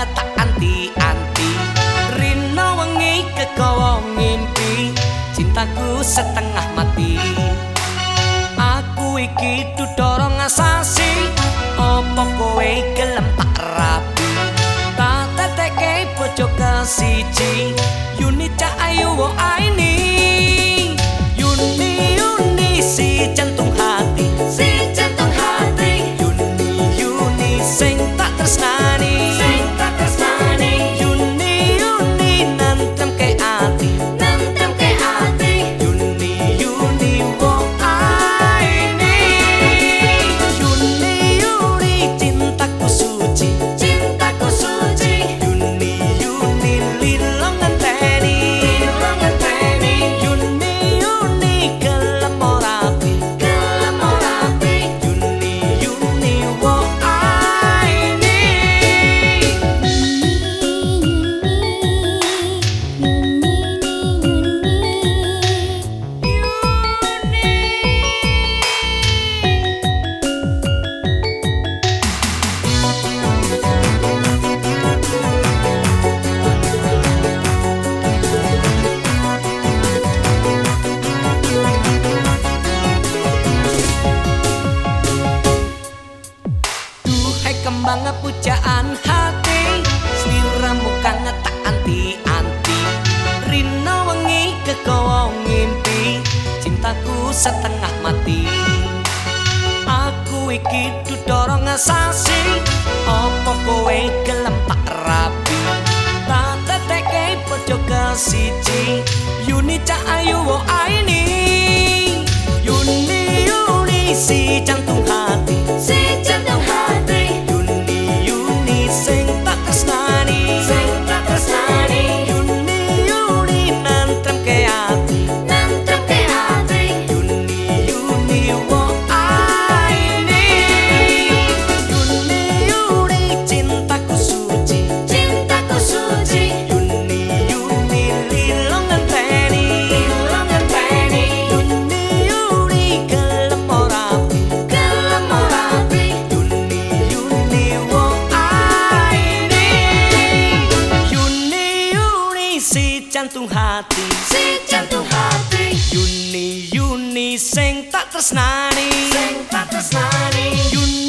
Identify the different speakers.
Speaker 1: kang tak anti-anti. Rino wengi kegawa ngimpi cintaku setengah mati. Aku iki dudoro ngasasi opo kowe gelem tak rapi? Tak teteke bojo kesiji yuni cak ayu wo kembang pujaan hati. Sliramu kang tak anti-anti. Rino wengi kegawa ngimpi. Cintaku setengah mati. Aku iki dudoro ngasasi. Apa kowe gelem tak rapi? Tak teteke bojo kesiji jantung hati. Si jantung hati. Yuni Yuni sing tak tresnani. Sing tak tresnani. Yuni